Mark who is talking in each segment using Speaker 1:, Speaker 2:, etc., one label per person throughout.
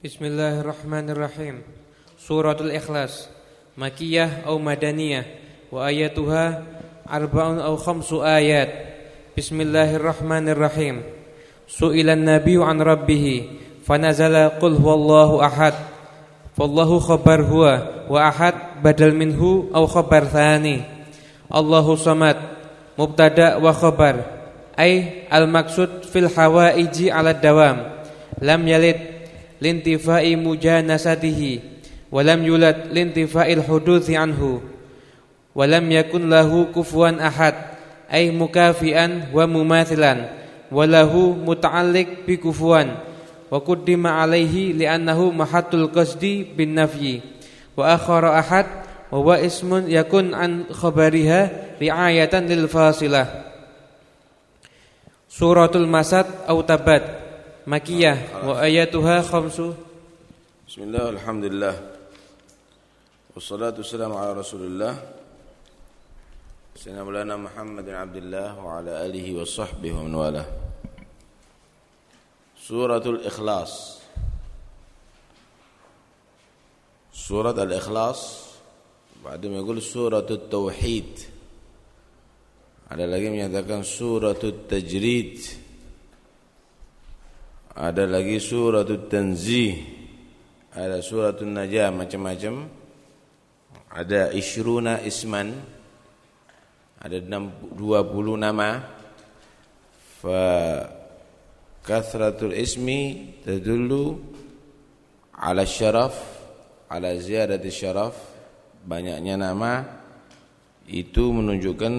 Speaker 1: Bismillahirrahmanirrahim. Suratul Ikhlas Makiyah atau Madaniyah wa ayatuha arba'un aw khamsu ayat. Bismillahirrahmanirrahim. Su'ilan nabiyyu an rabbih fanazala qul huwallahu ahad. Wallahu khabar huwa wa ahad badal minhu aw khabar thani. Allahu samad mubtada wa khabar ay al maksud fil hawaiji ala dawam lam yalid lintifai mujanasatihi wa lam yulad lintifa'il huduthi anhu wa lam yakun lahu kufuwan ahad ay mukafian wa mumathilan wa lahu muta'alliq bi kufuwan wa quddima alaihi li'annahu mahatul qasdi bin nafyi wa akhara ahad wa huwa ismun yakun an khabariha ri'ayatan lil fasilah Suratul Masad au Tabat Makiyah wa ayatuha khamsu
Speaker 2: Bismillah alhamdulillah Wassalatu wassalamu ala rasulillah Sayyidina Maulana Muhammad bin Abdullah wa ala alihi wa sahbihi wa man Suratul Ikhlas Surat Al-Ikhlas Ba'du yaqul suratul Tauhid Ada lagi menyatakan suratul Tajrid ada lagi suratul tanzih. Ada suratul najah macam-macam. Ada isyruna isman. Ada 20 nama. Fa kathratul ismi tadullu ala syaraf ala ziyadati syaraf. Banyaknya nama. Itu menunjukkan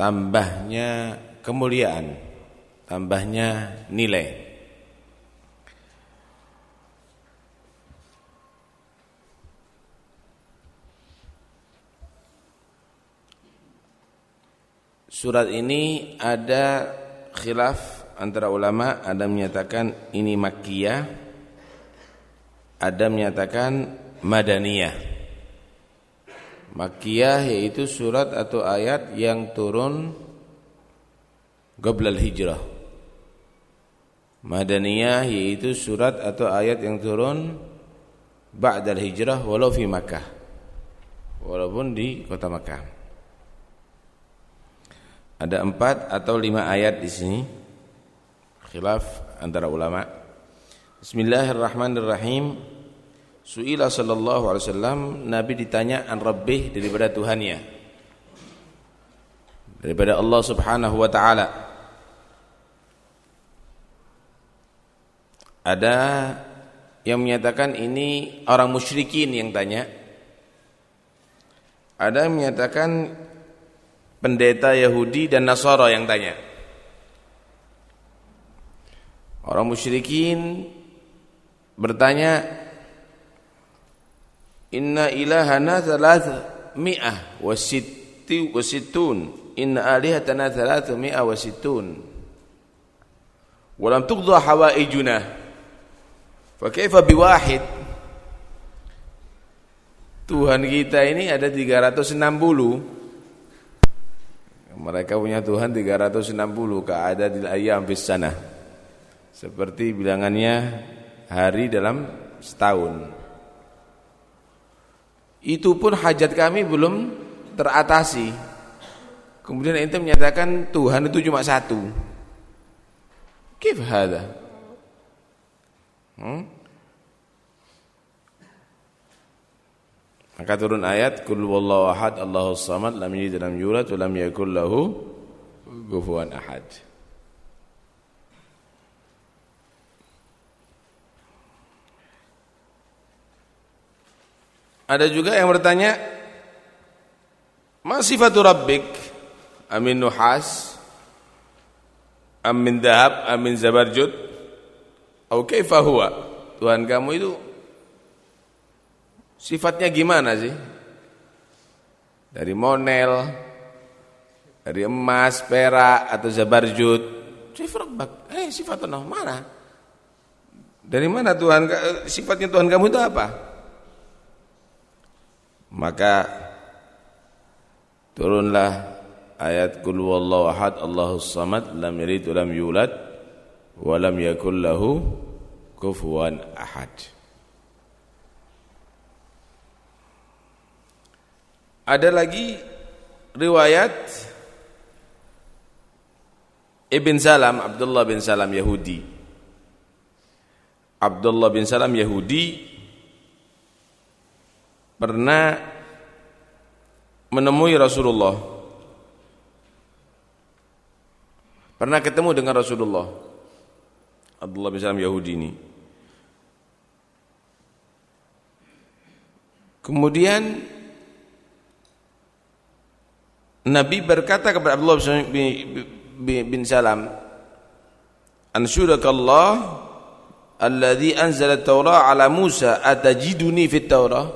Speaker 2: tambahnya kemuliaan tambahnya nilai. Surat ini ada khilaf antara ulama, ada menyatakan ini makkiyah, ada menyatakan madaniyah. Makkiyah yaitu surat atau ayat yang turun qabla hijrah Madaniyah yaitu surat atau ayat yang turun ba'dal hijrah walau fi Makkah. Walaupun di kota Makkah. Ada empat atau lima ayat di sini. Khilaf antara ulama. Bismillahirrahmanirrahim. Su'ila sallallahu alaihi wasallam Nabi ditanya an rabbih daripada Tuhannya. Daripada Allah Subhanahu wa taala. Ada yang menyatakan ini orang musyrikin yang tanya. Ada yang menyatakan pendeta Yahudi dan Nasara yang tanya. Orang musyrikin bertanya, Inna ilahana thalath mi'ah wa sitti wa sittun. Inna alihatana thalath mi'ah wa sittun. Walam tuqdha hawaijuna. Fakaifa biwahid? Tuhan kita ini ada 360. Mereka punya Tuhan 360 keada di ayam fis sana. Seperti bilangannya hari dalam setahun. Itu pun hajat kami belum teratasi. Kemudian ente menyatakan Tuhan itu cuma satu. Kif hada? Hmm? Maka turun ayat Kul wallahu ahad Allahu samad lam yalid lam yulad wa lam yakul lahu kufuwan ahad. Ada juga yang bertanya Ma sifatu rabbik Amin nuhas Amin dahab Amin zabarjud Au kaifa? Tuhan kamu itu sifatnya gimana sih? Dari monel, dari emas, perak atau zabarjud. Sifat eh sifat Allah mana? Dari mana Tuhan sifatnya Tuhan kamu itu apa? Maka turunlah ayat qul huwallahu ahad Allahus samad lam yalid wa lam yulad walam yakul lahu kufuwan ahad. Ada lagi riwayat Ibn Salam, Abdullah bin Salam Yahudi. Abdullah bin Salam Yahudi pernah menemui Rasulullah. Pernah ketemu dengan Rasulullah. Abdullah bin Salam Yahudi ini. Kemudian Nabi berkata kepada Abdullah bin Salam, "Ansyudakallah alladhi anzala at-Taurah ala Musa atajiduni fit Taurah?"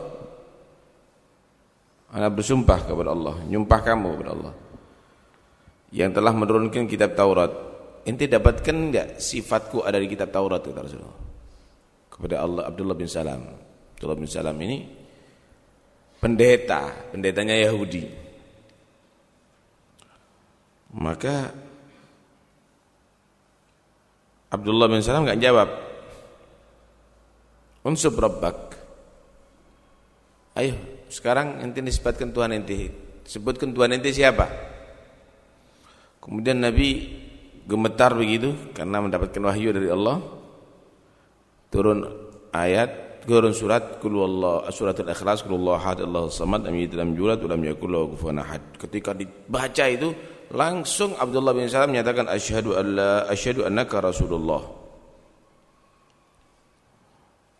Speaker 2: Ana bersumpah kepada Allah, nyumpah kamu kepada Allah yang telah menurunkan kitab Taurat. Ente dapatkan enggak sifatku ada di kitab Taurat kata Rasulullah. Kepada Allah Abdullah bin Salam. Abdullah bin Salam ini pendeta, pendetanya Yahudi. Maka Abdullah bin Salam enggak jawab. Unsub rabbak. Ayo, sekarang ente nisbatkan Tuhan ente. Sebutkan Tuhan ente siapa? Kemudian Nabi gemetar begitu karena mendapatkan wahyu dari Allah. Turun ayat, turun surat kul wallah suratul ikhlas kul wallahu ahad Allahu samad lam yalid lam yulad wa yakul lahu kufuwan ahad. Ketika dibaca itu Langsung Abdullah bin Salam menyatakan asyhadu alla asyhadu annaka rasulullah.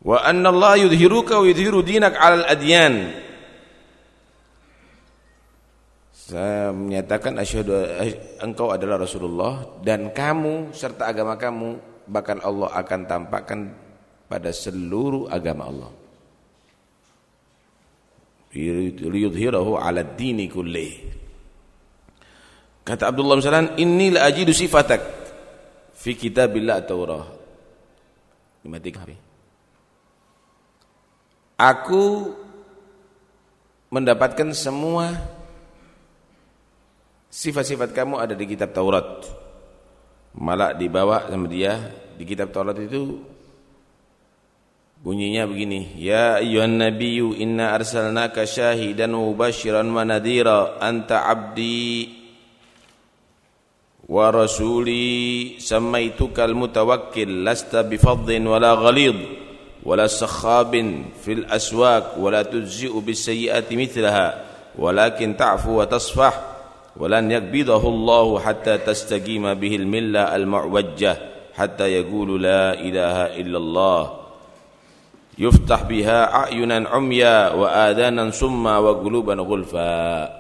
Speaker 2: Wa anna Allah yudhiruka wa yudhiru dinak 'alal adyan. Saya menyatakan asyhadu engkau adalah Rasulullah dan kamu serta agama kamu bahkan Allah akan tampakkan pada seluruh agama Allah. Liyudhirahu 'ala dini kullih. Kata Abdullah bin Salam, "Inni la ajidu sifatak fi kitabillah Taurah." Dimatikan Aku mendapatkan semua sifat-sifat kamu ada di kitab Taurat. Malah dibawa sama dia di kitab Taurat itu bunyinya begini, "Ya ayyuhan nabiyyu inna arsalnaka syahidan wa mubasysyiran wa nadhira anta 'abdi ورسولي سميتك المتوكل لست بفض ولا غليظ ولا سخاب في الأسواق ولا تجزئ بالسيئات مثلها ولكن تعفو وتصفح ولن يقبضه الله حتى تستقيم به الملة المعوجة حتى يقول لا إله إلا الله يفتح بها أعينا عميا وآذانا سما وقلوبا غلفا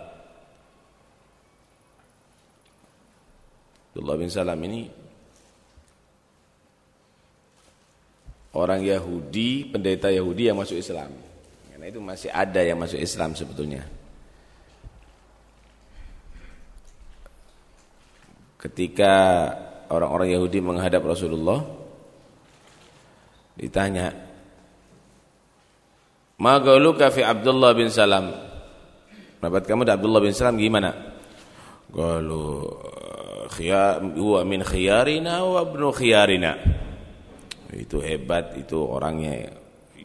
Speaker 2: Abdullah bin Salam ini orang Yahudi, pendeta Yahudi yang masuk Islam. Karena itu masih ada yang masuk Islam sebetulnya. Ketika orang-orang Yahudi menghadap Rasulullah ditanya Magaluka fi Abdullah bin Salam Pendapat kamu dari Abdullah bin Salam gimana? Khiyar huwa min khiyarina wa ibnu khiyarina. Itu hebat, itu orangnya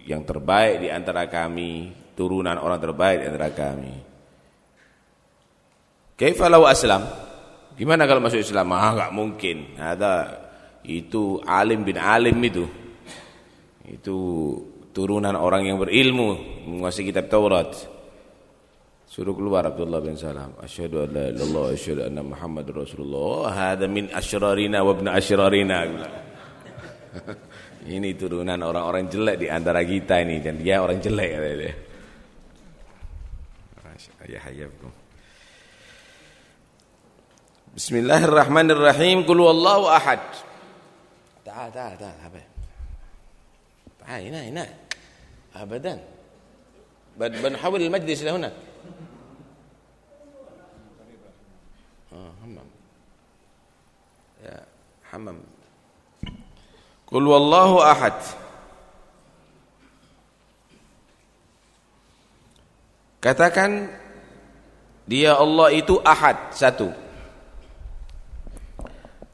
Speaker 2: yang terbaik di antara kami, turunan orang terbaik di antara kami. Kaifa law aslam? Gimana kalau masuk Islam? Ah, enggak mungkin. Ada itu alim bin alim itu. Itu turunan orang yang berilmu, menguasai kitab Taurat. Suruh keluar Abdullah bin Salam. Asyhadu an la ilaha asyhadu anna Muhammadar Rasulullah. Oh, hada min asyrarina wa ibn asyrarina. ini turunan orang-orang jelek di antara kita ini dan dia orang jelek kata dia. Ya hayyabkum. Bismillahirrahmanirrahim. Qul huwallahu ahad. Ta'al, ta'al, ta'al, habis. تعال هنا هنا ابدا بنحول المجلس لهنا Hamam. Qul wallahu ahad. Katakan dia Allah itu ahad, satu.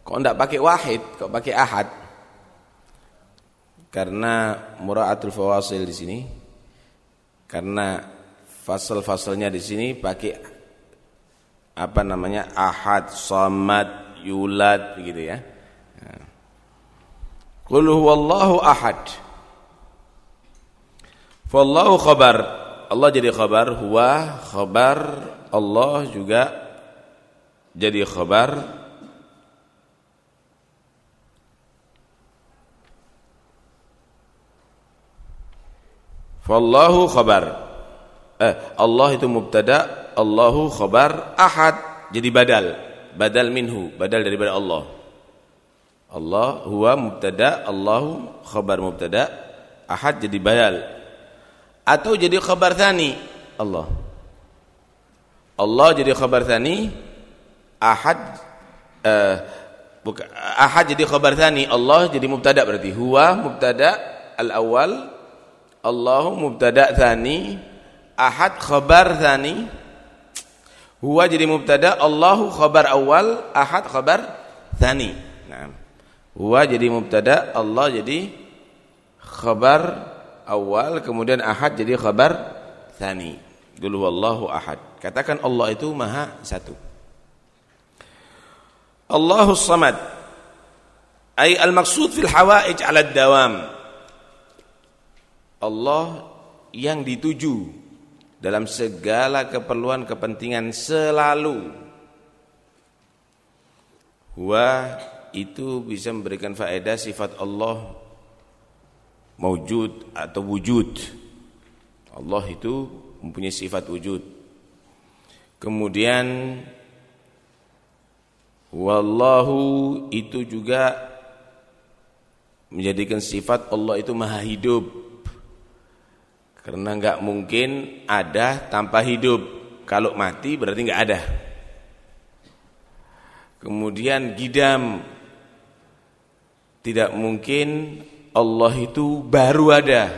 Speaker 2: Kok enggak pakai wahid, kok pakai ahad? karena muraatul fawasil di sini karena fasal-fasalnya di sini pakai apa namanya ahad, samad, yulad begitu ya. Qul huwallahu ahad. Fallahu khabar. Allah jadi khabar, huwa khabar, Allah juga jadi khabar Fallahu khabar. Eh, Allah itu mubtada, Allahu khabar, ahad jadi badal. Badal minhu, badal daripada Allah. Allah huwa mubtada, Allahu khabar mubtada, ahad jadi badal. Atau jadi khabar thani, Allah. Allah jadi khabar thani, ahad eh, buka, ahad jadi khabar thani, Allah jadi mubtada berarti. Huwa mubtada al-awwal Allahu mubtada thani ahad khabar thani. Huwa jadi mubtada Allahu khabar awal ahad khabar thani. Nah huwa jadi mubtada Allah jadi khabar awal kemudian ahad jadi khabar thani. Dulu wallahu ahad. Katakan Allah itu maha satu. Allahu samad. Ay al-maqsud fil hawaij 'ala ad-dawam Allah yang dituju dalam segala keperluan kepentingan selalu. Wa itu bisa memberikan faedah sifat Allah maujud atau wujud. Allah itu mempunyai sifat wujud. Kemudian wallahu itu juga menjadikan sifat Allah itu maha hidup karena nggak mungkin ada tanpa hidup. Kalau mati berarti nggak ada. Kemudian gidam. Tidak mungkin Allah itu baru ada.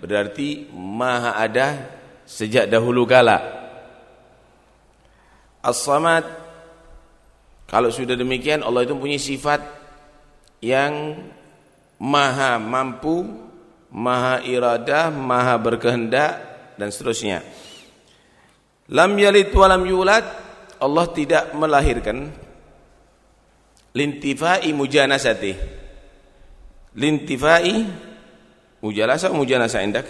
Speaker 2: Berarti maha ada sejak dahulu kala. As-samad kalau sudah demikian Allah itu punya sifat yang maha mampu maha iradah, maha berkehendak dan seterusnya. Lam yalid wa lam yulad, Allah tidak melahirkan lintifai mujanasati. Lintifai mujalasa mujanasa indak?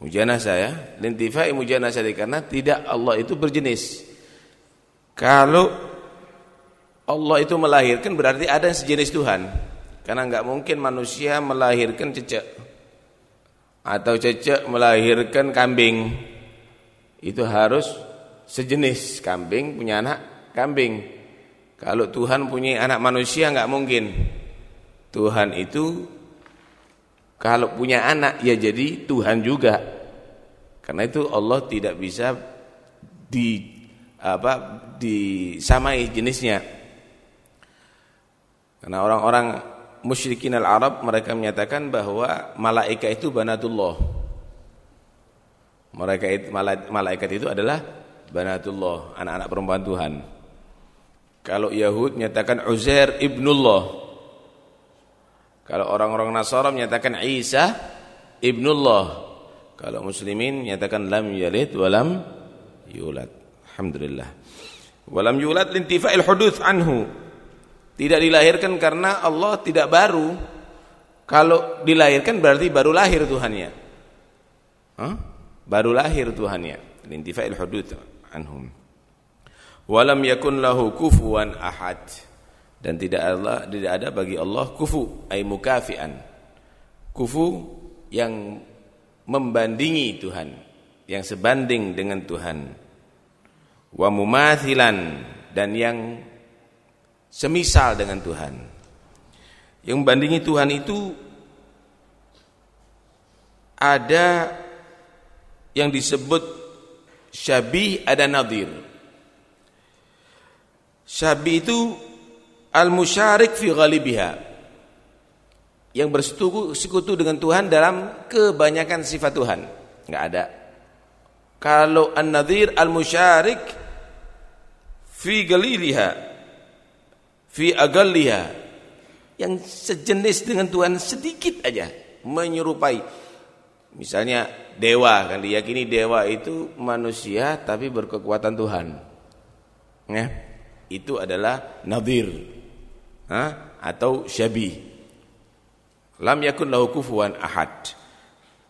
Speaker 2: Mujanasa ya. Lintifai mujanasati karena tidak Allah itu berjenis. Kalau Allah itu melahirkan berarti ada sejenis Tuhan. Karena nggak mungkin manusia melahirkan cecek atau cecek melahirkan kambing. Itu harus sejenis kambing punya anak kambing. Kalau Tuhan punya anak manusia nggak mungkin. Tuhan itu kalau punya anak ya jadi Tuhan juga. Karena itu Allah tidak bisa di apa disamai jenisnya. Karena orang-orang musyrikin al-Arab mereka menyatakan bahwa malaikat itu banatullah. Mereka malaikat itu adalah banatullah, anak-anak perempuan Tuhan. Kalau Yahud menyatakan Uzair ibnullah. Kalau orang-orang Nasara menyatakan Isa ibnullah. Kalau muslimin menyatakan lam yalid wa lam yulad. Alhamdulillah. Walam yulad lintifa'il huduth anhu tidak dilahirkan karena Allah tidak baru. Kalau dilahirkan berarti baru lahir Tuhannya. Huh? Baru lahir Tuhannya. Lintifa'il hudud anhum. Walam yakun lahu kufuwan ahad. Dan tidak Allah tidak ada bagi Allah kufu ay mukafian. Kufu yang membandingi Tuhan, yang sebanding dengan Tuhan. Wa mumathilan dan yang semisal dengan Tuhan. Yang membandingi Tuhan itu ada yang disebut syabih ada nadir. Syabih itu al-musyarik fi ghalibiha. Yang bersekutu dengan Tuhan dalam kebanyakan sifat Tuhan. Enggak ada. Kalau an-nadhir al-musyarik fi galiliha fi agalliha yang sejenis dengan Tuhan sedikit aja menyerupai. Misalnya dewa kan diyakini dewa itu manusia tapi berkekuatan Tuhan. Ya itu adalah nadir. Ha? atau syabih lam yakun lahu kufuwan ahad.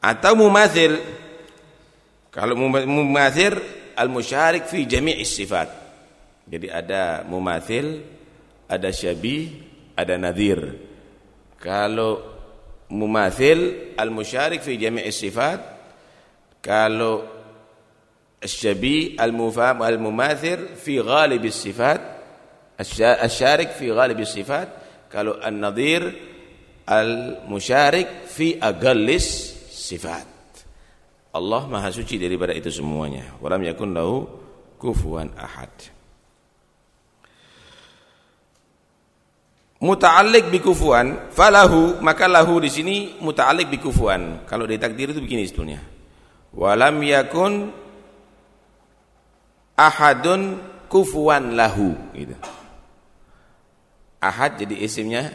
Speaker 2: Atau mumathil kalau mumathil al-musyarik fi jami'is sifat. Jadi ada mumathil ada syabi, ada nadir. Kalau mumathil al-musyarik fi jami'i sifat, kalau syabi al-mufam al-mumathir fi ghalib sifat, asyarik fi ghalib sifat, kalau al-nadir al-musyarik fi agalis sifat. Allah Maha Suci daripada itu semuanya. Walam yakun lahu kufuwan ahad. Muta'alliq bi kufuan falahu maka lahu di sini muta'alliq bi kufuan kalau di takdir itu begini sebetulnya. Walam yakun ahadun kufuan lahu gitu. Ahad jadi isimnya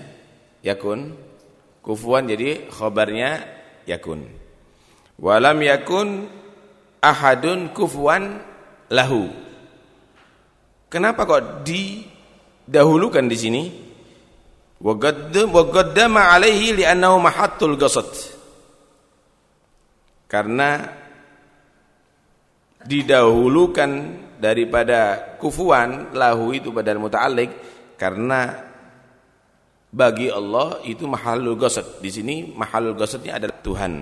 Speaker 2: yakun kufuan jadi khabarnya yakun. Walam yakun ahadun kufuan lahu. Kenapa kok didahulukan di sini alaihi karena didahulukan daripada kufuan lahu itu pada muta'alliq karena bagi Allah itu mahalul gosot di sini mahalul gosotnya adalah Tuhan.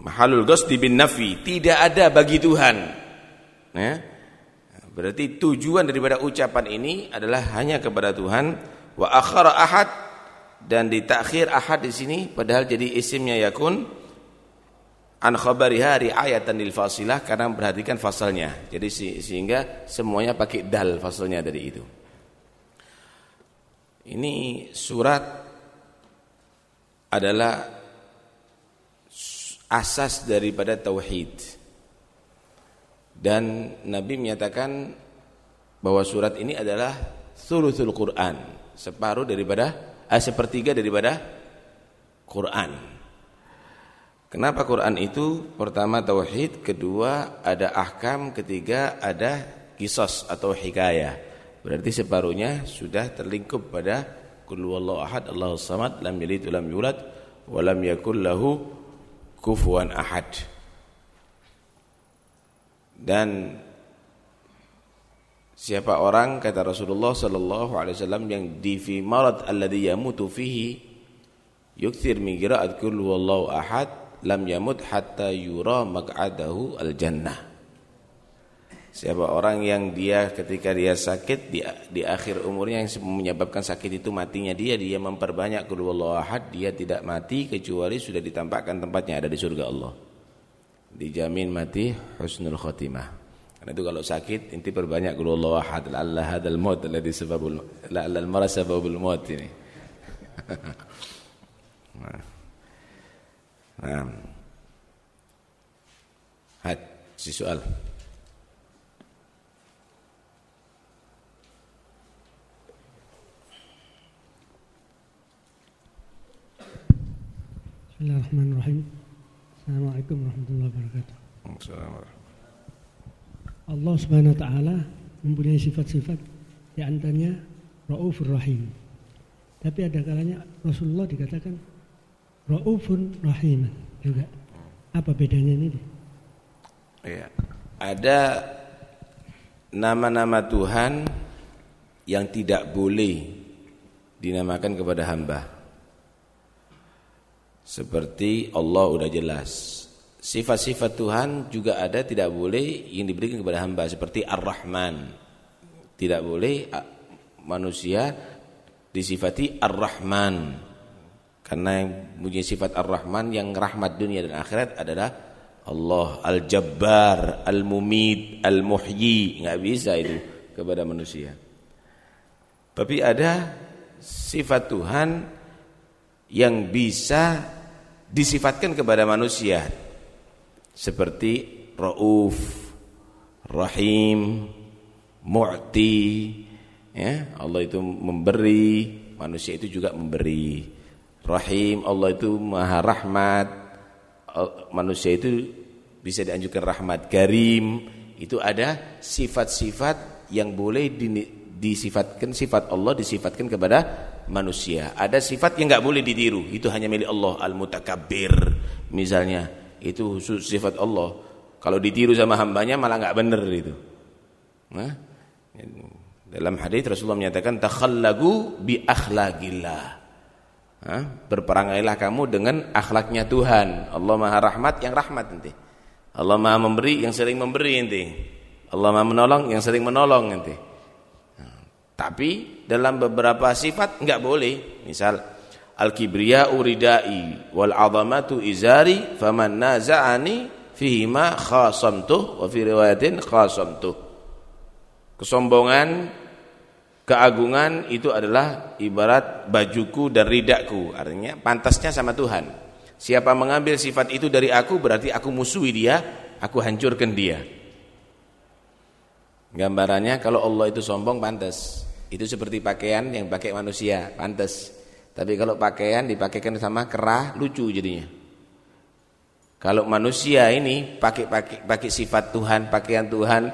Speaker 2: Mahalul ghasdi bin nafi tidak ada bagi Tuhan. Ya. Berarti tujuan daripada ucapan ini adalah hanya kepada Tuhan wa akhara ahad dan ditakhir ahad di sini padahal jadi isimnya yakun an khabariha riayatan lil fasilah karena perhatikan fasalnya. Jadi sehingga semuanya pakai dal fasalnya dari itu. Ini surat adalah asas daripada tauhid. Dan Nabi menyatakan bahwa surat ini adalah sulusul Quran separuh daripada eh, sepertiga daripada Quran. Kenapa Quran itu? Pertama tauhid, kedua ada ahkam, ketiga ada kisos atau hikayah. Berarti separuhnya sudah terlingkup pada Qul huwallahu ahad, Allahus samad, lam yalid wa lam yulad wa lam yakul lahu kufuwan ahad. Dan Siapa orang kata Rasulullah sallallahu alaihi wasallam yang di fi marad alladhi yamutu fihi yukthir min qira'at qul huwallahu ahad lam yamut hatta yura maq'adahu al-jannah. Siapa orang yang dia ketika dia sakit di, di akhir umurnya yang menyebabkan sakit itu matinya dia dia memperbanyak qul huwallahu ahad dia tidak mati kecuali sudah ditampakkan tempatnya ada di surga Allah. Dijamin mati husnul khotimah. Karena itu kalau sakit inti perbanyak qul huwallahu ahad Allah hadzal maut alladhi sababul la al marad sababul maut ini. nah. nah. Had si soal.
Speaker 3: Bismillahirrahmanirrahim. Assalamualaikum warahmatullahi wabarakatuh.
Speaker 2: Assalamualaikum.
Speaker 3: Allah Subhanahu wa taala mempunyai sifat-sifat di antaranya Raufur Rahim. Tapi ada kalanya Rasulullah dikatakan Raufun Rahim juga. Apa bedanya ini?
Speaker 2: Ya. Ada nama-nama Tuhan yang tidak boleh dinamakan kepada hamba. Seperti Allah udah jelas Sifat-sifat Tuhan juga ada tidak boleh yang diberikan kepada hamba seperti Ar-Rahman. Tidak boleh manusia disifati Ar-Rahman. Karena yang punya sifat Ar-Rahman yang rahmat dunia dan akhirat adalah Allah Al-Jabbar, Al-Mumid, Al-Muhyi. Enggak bisa itu kepada manusia. Tapi ada sifat Tuhan yang bisa disifatkan kepada manusia seperti Rauf, Rahim, Mu'ti ya, Allah itu memberi, manusia itu juga memberi. Rahim, Allah itu maha rahmat. Manusia itu bisa dianjurkan rahmat. Karim, itu ada sifat-sifat yang boleh disifatkan sifat Allah disifatkan kepada manusia. Ada sifat yang nggak boleh ditiru, itu hanya milik Allah. Al-Mutakabbir misalnya, itu khusus sifat Allah. Kalau ditiru sama hambanya malah nggak benar itu. Nah, dalam hadis Rasulullah menyatakan takhallagu bi akhlaqillah. Nah, berperangailah kamu dengan akhlaknya Tuhan. Allah Maha Rahmat yang rahmat nanti. Allah Maha Memberi yang sering memberi nanti. Allah Maha Menolong yang sering menolong nanti. Tapi dalam beberapa sifat enggak boleh. Misal al-kibriya uridai wal 'azamatu izari faman naza'ani fihi ma khasamtuh wa fi riwayatin khasamtuh. Kesombongan, keagungan itu adalah ibarat bajuku dan ridaku. Artinya pantasnya sama Tuhan. Siapa mengambil sifat itu dari aku berarti aku musuhi dia, aku hancurkan dia. Gambarannya kalau Allah itu sombong pantas. Itu seperti pakaian yang pakai manusia, pantas. Tapi kalau pakaian dipakaikan sama kerah, lucu jadinya. Kalau manusia ini pakai pakai pakai sifat Tuhan, pakaian Tuhan,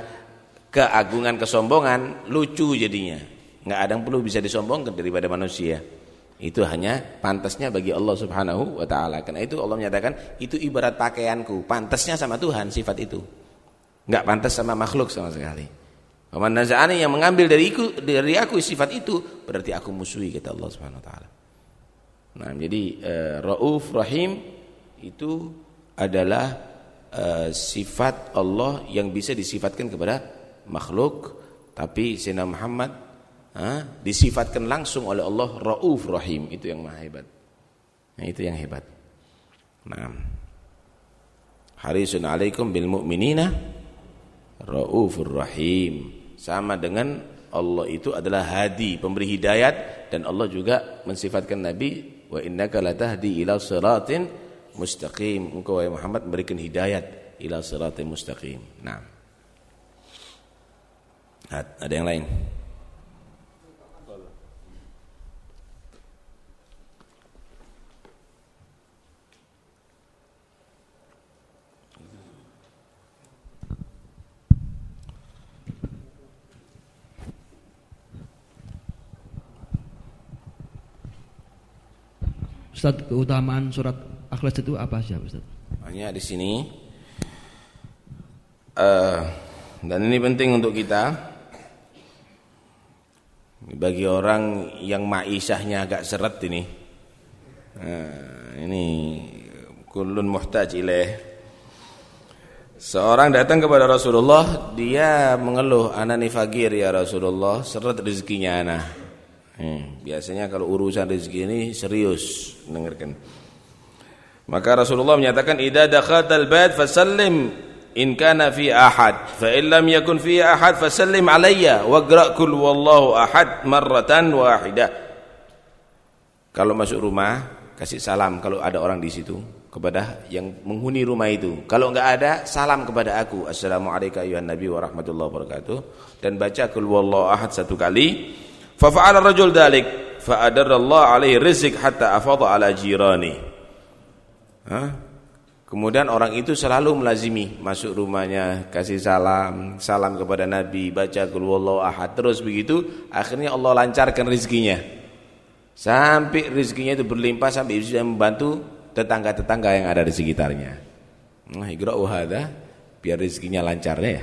Speaker 2: keagungan, kesombongan, lucu jadinya. Enggak ada yang perlu bisa disombongkan daripada manusia. Itu hanya pantasnya bagi Allah Subhanahu wa taala. Karena itu Allah menyatakan itu ibarat pakaianku, pantasnya sama Tuhan sifat itu. Enggak pantas sama makhluk sama sekali. Naza'ani yang mengambil dari aku, dari aku sifat itu berarti aku musuhi kata Allah Subhanahu wa taala. Nah, jadi uh, Rauf Rahim itu adalah uh, sifat Allah yang bisa disifatkan kepada makhluk tapi Sayyidina Muhammad uh, disifatkan langsung oleh Allah Rauf Rahim itu yang maha hebat. Nah, itu yang hebat. Nah. Harisun alaikum bil mu'minina Raufur Rahim sama dengan Allah itu adalah hadi, pemberi hidayat dan Allah juga mensifatkan Nabi wa innaka latahdi ila siratin mustaqim. Engkau wahai Muhammad memberikan hidayat ila siratin mustaqim. Nah. Ada yang lain?
Speaker 4: Ustaz keutamaan surat Akhlas itu apa sih Ustaz?
Speaker 2: Di sini uh, dan ini penting untuk kita bagi orang yang maisahnya agak seret ini. Nah, ini kulun muhtaj ilaih. Seorang datang kepada Rasulullah, dia mengeluh, "Ana fagir ya Rasulullah, seret rezekinya anak." Hmm, biasanya kalau urusan rezeki ini serius dengarkan. Maka Rasulullah menyatakan idza dakhaltal bait fasallim in kana fi ahad fa in lam yakun fi ahad fasallim alayya waqra kul wallahu ahad marratan wahidah. Kalau masuk rumah kasih salam kalau ada orang di situ kepada yang menghuni rumah itu. Kalau enggak ada, salam kepada aku. Assalamualaikum ayuhan nabi wa rahmatullahi wabarakatuh dan baca kul wallahu ahad satu kali. Fa fa'ala rajul dalik fa adarallahu alaihi rizq hatta afadha ala jirani. Hah? Kemudian orang itu selalu melazimi masuk rumahnya, kasih salam, salam kepada Nabi, baca qul ahad. Terus begitu, akhirnya Allah lancarkan rezekinya. Sampai rezekinya itu berlimpah sampai bisa membantu tetangga-tetangga yang ada di sekitarnya. Nah, igra'u biar rezekinya lancar ya.